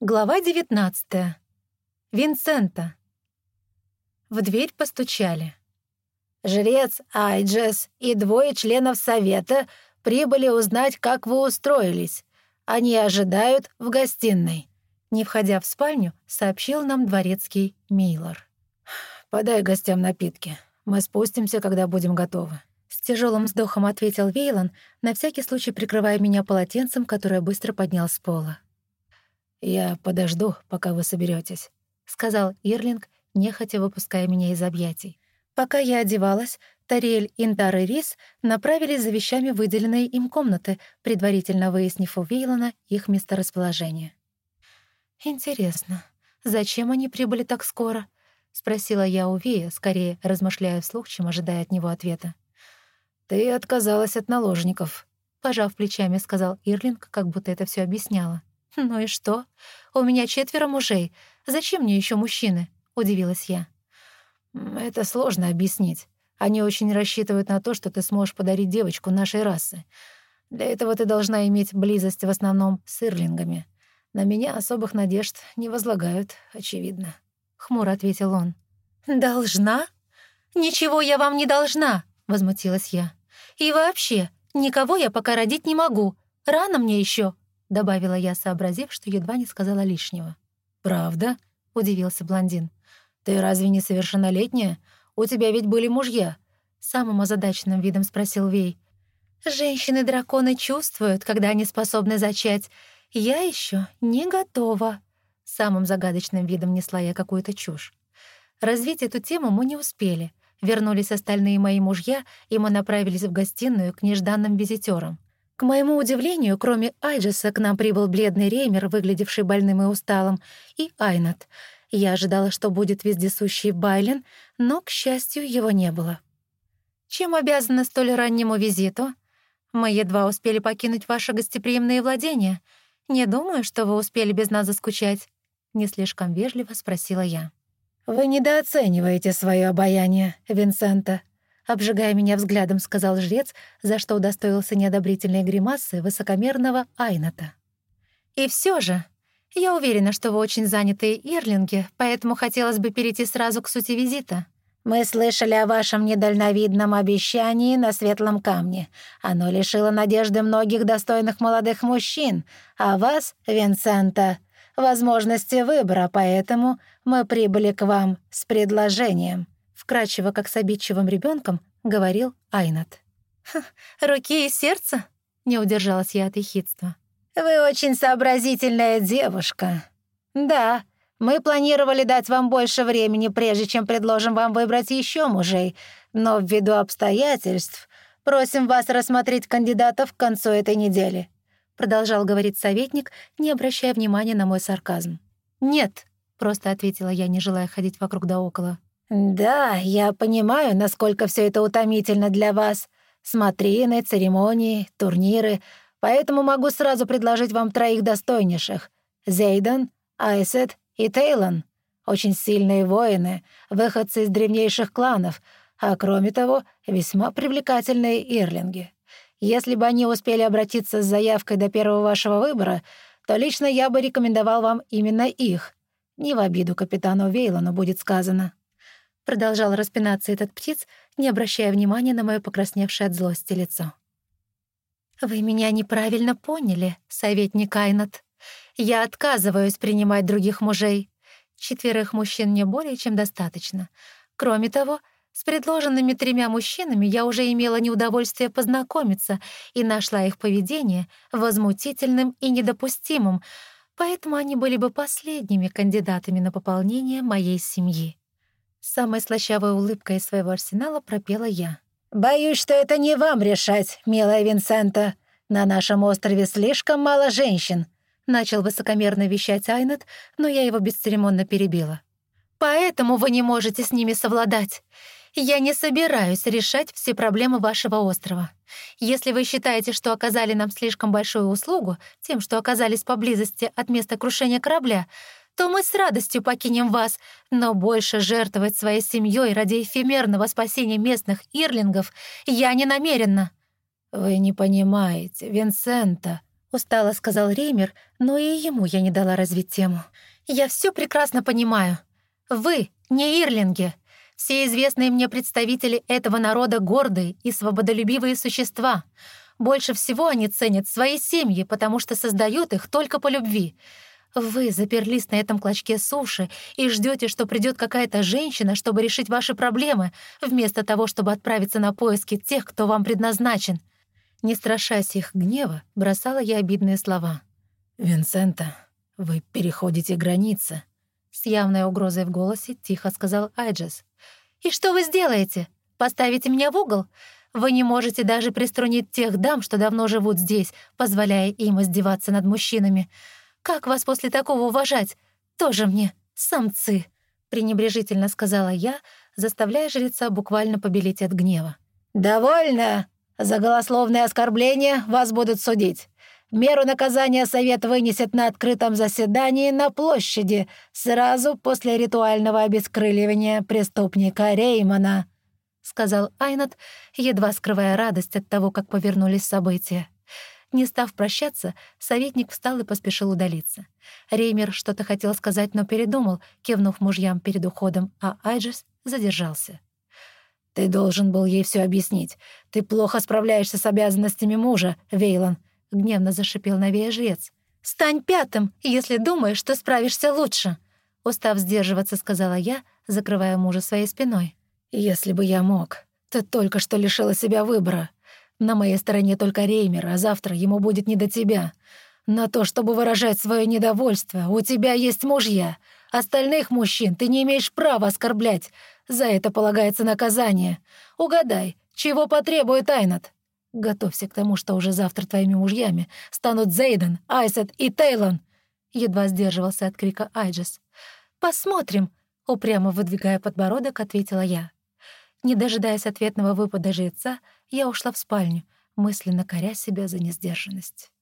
Глава 19. Винсента. В дверь постучали. «Жрец Айджес и двое членов совета прибыли узнать, как вы устроились. Они ожидают в гостиной», — не входя в спальню, сообщил нам дворецкий Мейлор. «Подай гостям напитки. Мы спустимся, когда будем готовы». С тяжелым вздохом ответил Вейлон, на всякий случай прикрывая меня полотенцем, которое быстро поднял с пола. «Я подожду, пока вы соберетесь, сказал Ирлинг, нехотя выпуская меня из объятий. Пока я одевалась, Тариэль, Интар и Рис направились за вещами выделенные им комнаты, предварительно выяснив у Вейлона их месторасположение. «Интересно, зачем они прибыли так скоро?» — спросила я у Вея, скорее размышляя вслух, чем ожидая от него ответа. «Ты отказалась от наложников», — пожав плечами, сказал Ирлинг, как будто это все объясняло. «Ну и что? У меня четверо мужей. Зачем мне еще мужчины?» — удивилась я. «Это сложно объяснить. Они очень рассчитывают на то, что ты сможешь подарить девочку нашей расы. Для этого ты должна иметь близость в основном с ирлингами. На меня особых надежд не возлагают, очевидно», — хмуро ответил он. «Должна? Ничего я вам не должна!» — возмутилась я. «И вообще, никого я пока родить не могу. Рано мне еще. — добавила я, сообразив, что едва не сказала лишнего. «Правда?» — удивился блондин. «Ты разве не совершеннолетняя? У тебя ведь были мужья?» Самым озадаченным видом спросил Вей. «Женщины-драконы чувствуют, когда они способны зачать. Я еще не готова». Самым загадочным видом несла я какую-то чушь. Развить эту тему мы не успели. Вернулись остальные мои мужья, и мы направились в гостиную к нежданным визитёрам. К моему удивлению, кроме Айджеса, к нам прибыл бледный Реймер, выглядевший больным и усталым, и Айнат. Я ожидала, что будет вездесущий Байлен, но, к счастью, его не было. «Чем обязана столь раннему визиту? Мы едва успели покинуть ваши гостеприимные владения. Не думаю, что вы успели без нас заскучать», — не слишком вежливо спросила я. «Вы недооцениваете свое обаяние, Винсента», обжигая меня взглядом, сказал жрец, за что удостоился неодобрительной гримасы высокомерного Айната. «И все же, я уверена, что вы очень занятые ирлинги, поэтому хотелось бы перейти сразу к сути визита». «Мы слышали о вашем недальновидном обещании на Светлом Камне. Оно лишило надежды многих достойных молодых мужчин, а вас, Винсента, возможности выбора, поэтому мы прибыли к вам с предложением» вкрадчиво, как с обидчивым ребенком, говорил Айнат. «Руки и сердце?» — не удержалась я от ехидства. «Вы очень сообразительная девушка. Да, мы планировали дать вам больше времени, прежде чем предложим вам выбрать еще мужей, но ввиду обстоятельств просим вас рассмотреть кандидатов к концу этой недели», — продолжал говорить советник, не обращая внимания на мой сарказм. «Нет», — просто ответила я, не желая ходить вокруг да около. «Да, я понимаю, насколько все это утомительно для вас. Смотрины, церемонии, турниры. Поэтому могу сразу предложить вам троих достойнейших. Зейден, Айсет и Тейлон. Очень сильные воины, выходцы из древнейших кланов, а кроме того, весьма привлекательные ирлинги. Если бы они успели обратиться с заявкой до первого вашего выбора, то лично я бы рекомендовал вам именно их. Не в обиду капитану Вейлону будет сказано. Продолжал распинаться этот птиц, не обращая внимания на мое покрасневшее от злости лицо. «Вы меня неправильно поняли, советник Айнат. Я отказываюсь принимать других мужей. Четверых мужчин мне более чем достаточно. Кроме того, с предложенными тремя мужчинами я уже имела неудовольствие познакомиться и нашла их поведение возмутительным и недопустимым, поэтому они были бы последними кандидатами на пополнение моей семьи. Самой слащавой улыбкой из своего арсенала пропела я. «Боюсь, что это не вам решать, милая Винсента. На нашем острове слишком мало женщин», — начал высокомерно вещать Айнет, но я его бесцеремонно перебила. «Поэтому вы не можете с ними совладать. Я не собираюсь решать все проблемы вашего острова. Если вы считаете, что оказали нам слишком большую услугу тем, что оказались поблизости от места крушения корабля, то мы с радостью покинем вас, но больше жертвовать своей семьей ради эфемерного спасения местных ирлингов я не намерена». «Вы не понимаете, Винсента», — устало сказал Реймер, но и ему я не дала развить тему. «Я все прекрасно понимаю. Вы не Ирлинги. Все известные мне представители этого народа гордые и свободолюбивые существа. Больше всего они ценят свои семьи, потому что создают их только по любви. Вы заперлись на этом клочке суши и ждете, что придет какая-то женщина, чтобы решить ваши проблемы, вместо того, чтобы отправиться на поиски тех, кто вам предназначен. Не страшась их гнева, бросала я обидные слова. «Винсента, вы переходите границы», — с явной угрозой в голосе тихо сказал Айджес. «И что вы сделаете? Поставите меня в угол? Вы не можете даже приструнить тех дам, что давно живут здесь, позволяя им издеваться над мужчинами. Как вас после такого уважать? Тоже мне самцы!» — пренебрежительно сказала я, заставляя жреца буквально побелеть от гнева. «Довольно!» За голословное оскорбление вас будут судить. Меру наказания совет вынесет на открытом заседании на площади сразу после ритуального обескрыливания преступника Реймона», — сказал Айнат, едва скрывая радость от того, как повернулись события. Не став прощаться, советник встал и поспешил удалиться. Реймер что-то хотел сказать, но передумал, кивнув мужьям перед уходом, а Айджес задержался. «Ты должен был ей все объяснить. Ты плохо справляешься с обязанностями мужа, Вейлон», — гневно зашипел Навея жрец. «Стань пятым, если думаешь, что справишься лучше», — устав сдерживаться, сказала я, закрывая мужа своей спиной. «Если бы я мог. Ты только что лишила себя выбора. На моей стороне только Реймер, а завтра ему будет не до тебя. На то, чтобы выражать свое недовольство, у тебя есть мужья. Остальных мужчин ты не имеешь права оскорблять. За это полагается наказание. Угадай, чего потребует Айнат? Готовься к тому, что уже завтра твоими мужьями станут Зейден, Айсет и Тейлон. Едва сдерживался от крика Айджес. «Посмотрим», — упрямо выдвигая подбородок, ответила я. Не дожидаясь ответного выпада жреца, я ушла в спальню, мысленно коря себя за несдержанность.